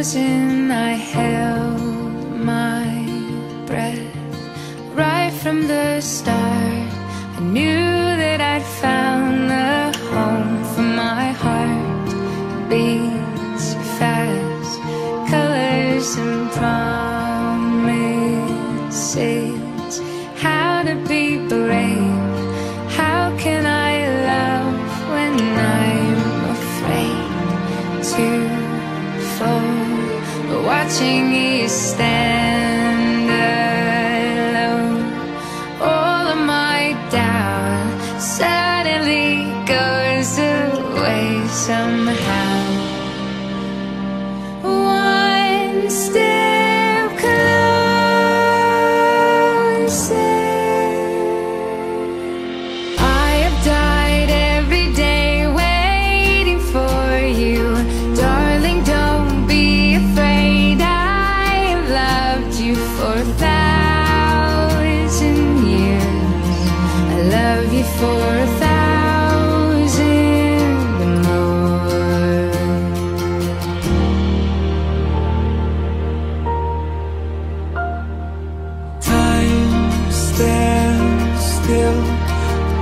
frozen, I held my breath right from the start. I knew. watching you stand alone. All of my doubt suddenly goes away somehow.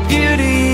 beauty.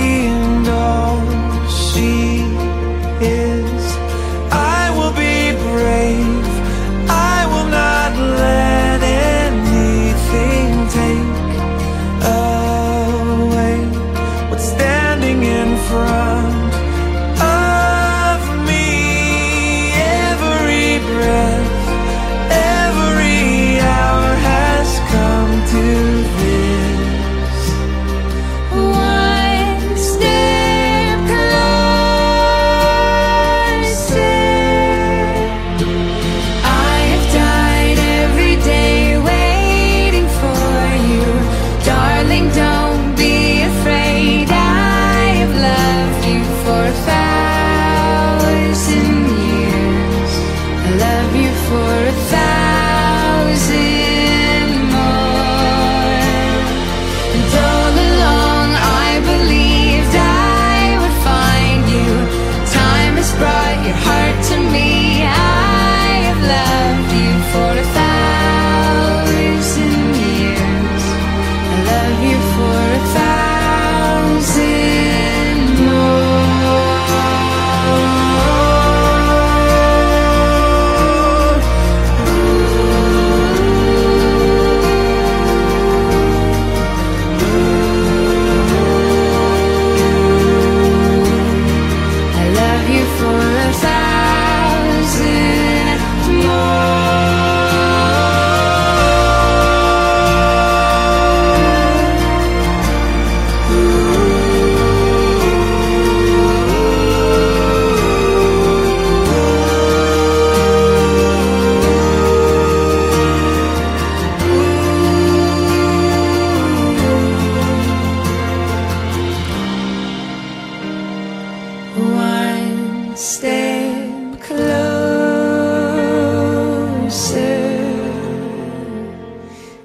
Step closer.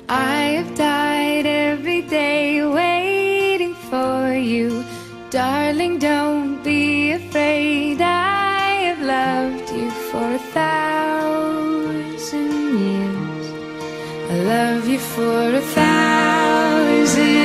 I have died every day waiting for you. Darling, don't be afraid. I have loved you for a thousand years. I love you for a thousand